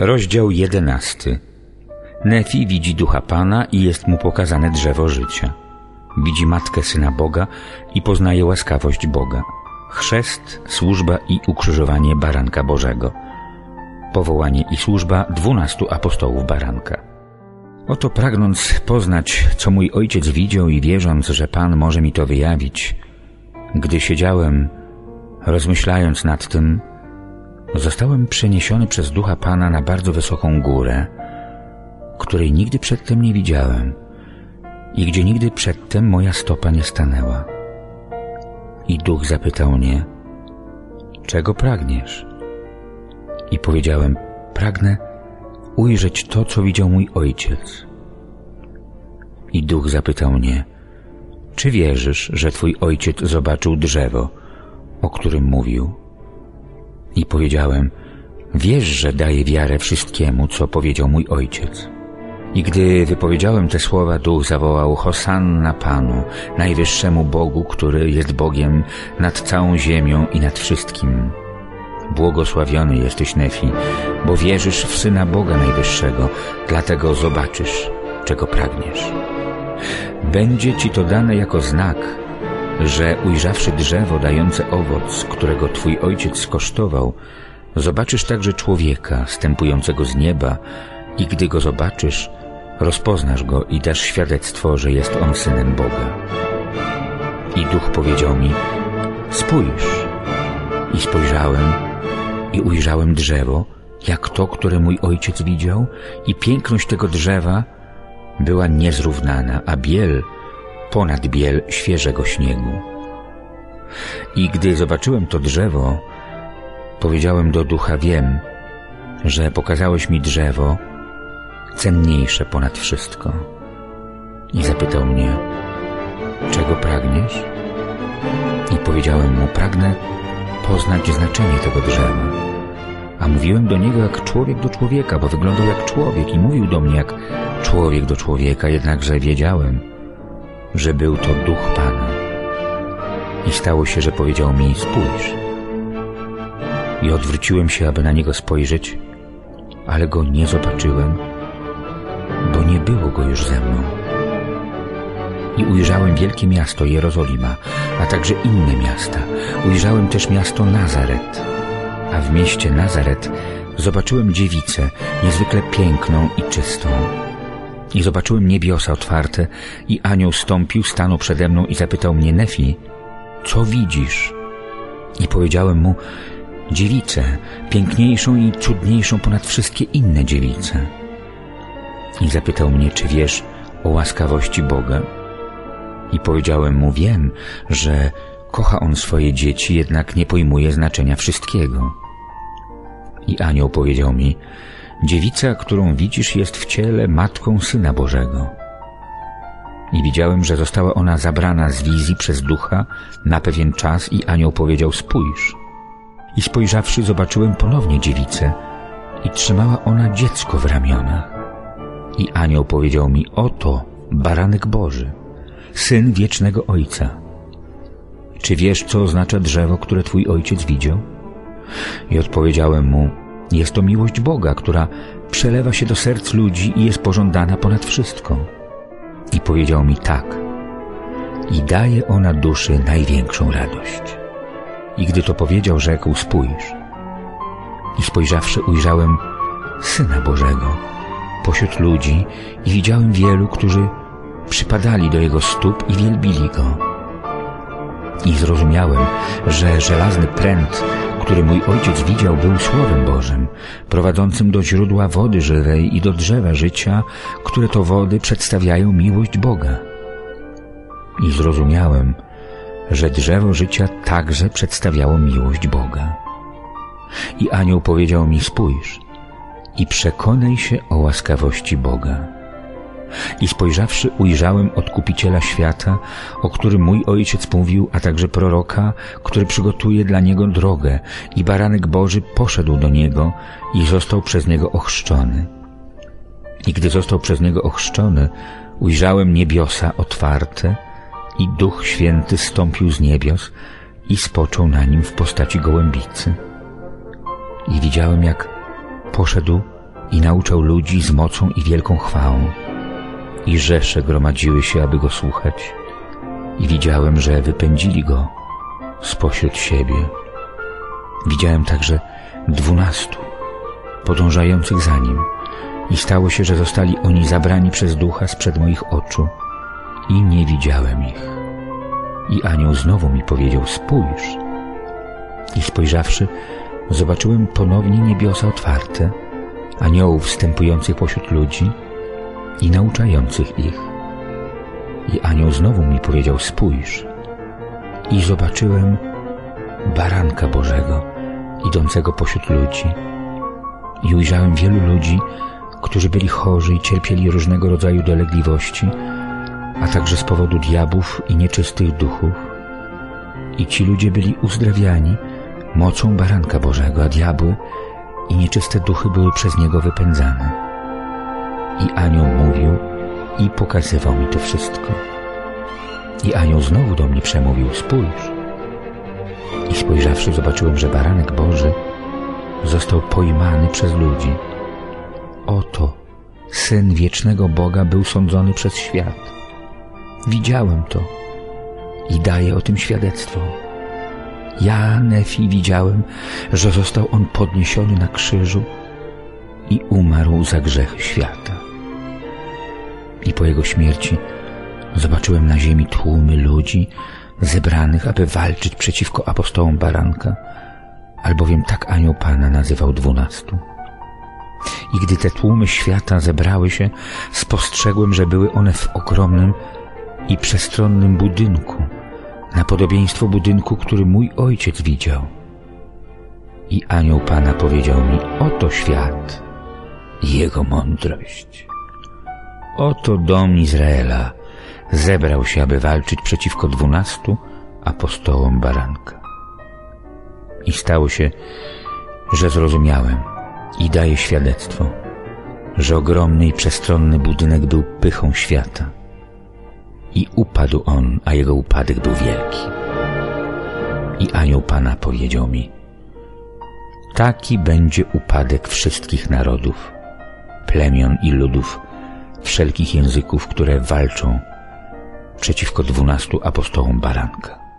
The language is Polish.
Rozdział jedenasty. Nefi widzi ducha Pana i jest mu pokazane drzewo życia. Widzi matkę Syna Boga i poznaje łaskawość Boga. Chrzest, służba i ukrzyżowanie Baranka Bożego. Powołanie i służba dwunastu apostołów Baranka. Oto pragnąc poznać, co mój ojciec widział i wierząc, że Pan może mi to wyjawić, gdy siedziałem, rozmyślając nad tym, Zostałem przeniesiony przez ducha Pana na bardzo wysoką górę, której nigdy przedtem nie widziałem i gdzie nigdy przedtem moja stopa nie stanęła. I duch zapytał mnie, czego pragniesz? I powiedziałem, pragnę ujrzeć to, co widział mój ojciec. I duch zapytał mnie, czy wierzysz, że twój ojciec zobaczył drzewo, o którym mówił? I powiedziałem, wiesz, że daję wiarę wszystkiemu, co powiedział mój ojciec. I gdy wypowiedziałem te słowa, duch zawołał Hosanna Panu, najwyższemu Bogu, który jest Bogiem nad całą ziemią i nad wszystkim. Błogosławiony jesteś, Nefi, bo wierzysz w Syna Boga Najwyższego, dlatego zobaczysz, czego pragniesz. Będzie ci to dane jako znak, że ujrzawszy drzewo dające owoc, którego twój ojciec skosztował, zobaczysz także człowieka stępującego z nieba i gdy go zobaczysz, rozpoznasz go i dasz świadectwo, że jest on synem Boga. I duch powiedział mi, spójrz. I spojrzałem i ujrzałem drzewo, jak to, które mój ojciec widział i piękność tego drzewa była niezrównana, a biel ponad biel świeżego śniegu. I gdy zobaczyłem to drzewo, powiedziałem do ducha, wiem, że pokazałeś mi drzewo cenniejsze ponad wszystko. I zapytał mnie, czego pragniesz? I powiedziałem mu, pragnę poznać znaczenie tego drzewa. A mówiłem do niego jak człowiek do człowieka, bo wyglądał jak człowiek i mówił do mnie jak człowiek do człowieka, jednakże wiedziałem, że był to duch Pana. I stało się, że powiedział mi: Spójrz. I odwróciłem się, aby na niego spojrzeć, ale go nie zobaczyłem, bo nie było go już ze mną. I ujrzałem wielkie miasto Jerozolima, a także inne miasta. Ujrzałem też miasto Nazaret, a w mieście Nazaret zobaczyłem dziewicę, niezwykle piękną i czystą i zobaczyłem niebiosa otwarte i anioł stąpił, stanął przede mną i zapytał mnie, Nefi, co widzisz? I powiedziałem mu, dziewicę, piękniejszą i cudniejszą ponad wszystkie inne dziewice. I zapytał mnie, czy wiesz o łaskawości Boga? I powiedziałem mu, wiem, że kocha on swoje dzieci, jednak nie pojmuje znaczenia wszystkiego. I anioł powiedział mi, Dziewica, którą widzisz, jest w ciele matką Syna Bożego. I widziałem, że została ona zabrana z wizji przez ducha na pewien czas i anioł powiedział spójrz. I spojrzawszy zobaczyłem ponownie dziewicę i trzymała ona dziecko w ramionach. I anioł powiedział mi, oto baranek Boży, syn wiecznego Ojca. Czy wiesz, co oznacza drzewo, które twój ojciec widział? I odpowiedziałem mu, jest to miłość Boga, która przelewa się do serc ludzi i jest pożądana ponad wszystko. I powiedział mi tak. I daje ona duszy największą radość. I gdy to powiedział, rzekł, spójrz. I spojrzawszy, ujrzałem Syna Bożego pośród ludzi i widziałem wielu, którzy przypadali do Jego stóp i wielbili Go. I zrozumiałem, że żelazny pręt który mój ojciec widział, był Słowem Bożym, prowadzącym do źródła wody żywej i do drzewa życia, które to wody przedstawiają miłość Boga. I zrozumiałem, że drzewo życia także przedstawiało miłość Boga. I anioł powiedział mi, spójrz i przekonaj się o łaskawości Boga. I spojrzawszy, ujrzałem odkupiciela świata, o którym mój ojciec mówił, a także proroka, który przygotuje dla niego drogę. I baranek Boży poszedł do niego i został przez niego ochrzczony. I gdy został przez niego ochrzczony, ujrzałem niebiosa otwarte i Duch Święty stąpił z niebios i spoczął na nim w postaci gołębicy. I widziałem, jak poszedł i nauczał ludzi z mocą i wielką chwałą. I rzesze gromadziły się, aby go słuchać. I widziałem, że wypędzili go spośród siebie. Widziałem także dwunastu podążających za nim i stało się, że zostali oni zabrani przez ducha sprzed moich oczu i nie widziałem ich. I anioł znowu mi powiedział, spójrz. I spojrzawszy, zobaczyłem ponownie niebiosa otwarte, aniołów wstępujących pośród ludzi i nauczających ich. I anioł znowu mi powiedział, spójrz. I zobaczyłem baranka Bożego, idącego pośród ludzi. I ujrzałem wielu ludzi, którzy byli chorzy i cierpieli różnego rodzaju dolegliwości, a także z powodu diabłów i nieczystych duchów. I ci ludzie byli uzdrawiani mocą baranka Bożego, a diabły i nieczyste duchy były przez niego wypędzane. I anioł mówił i pokazywał mi to wszystko. I anioł znowu do mnie przemówił, spójrz. I spojrzawszy, zobaczyłem, że baranek Boży został pojmany przez ludzi. Oto Syn wiecznego Boga był sądzony przez świat. Widziałem to i daję o tym świadectwo. Ja, Nefi, widziałem, że został on podniesiony na krzyżu i umarł za grzechy świata. I po jego śmierci zobaczyłem na ziemi tłumy ludzi zebranych, aby walczyć przeciwko apostołom baranka, albowiem tak anioł Pana nazywał dwunastu. I gdy te tłumy świata zebrały się, spostrzegłem, że były one w ogromnym i przestronnym budynku, na podobieństwo budynku, który mój ojciec widział. I anioł Pana powiedział mi, oto świat, jego mądrość. Oto dom Izraela zebrał się, aby walczyć przeciwko dwunastu apostołom baranka. I stało się, że zrozumiałem i daję świadectwo, że ogromny i przestronny budynek był pychą świata – i upadł on, a jego upadek był wielki. I anioł Pana powiedział mi, taki będzie upadek wszystkich narodów, plemion i ludów, wszelkich języków, które walczą przeciwko dwunastu apostołom baranka.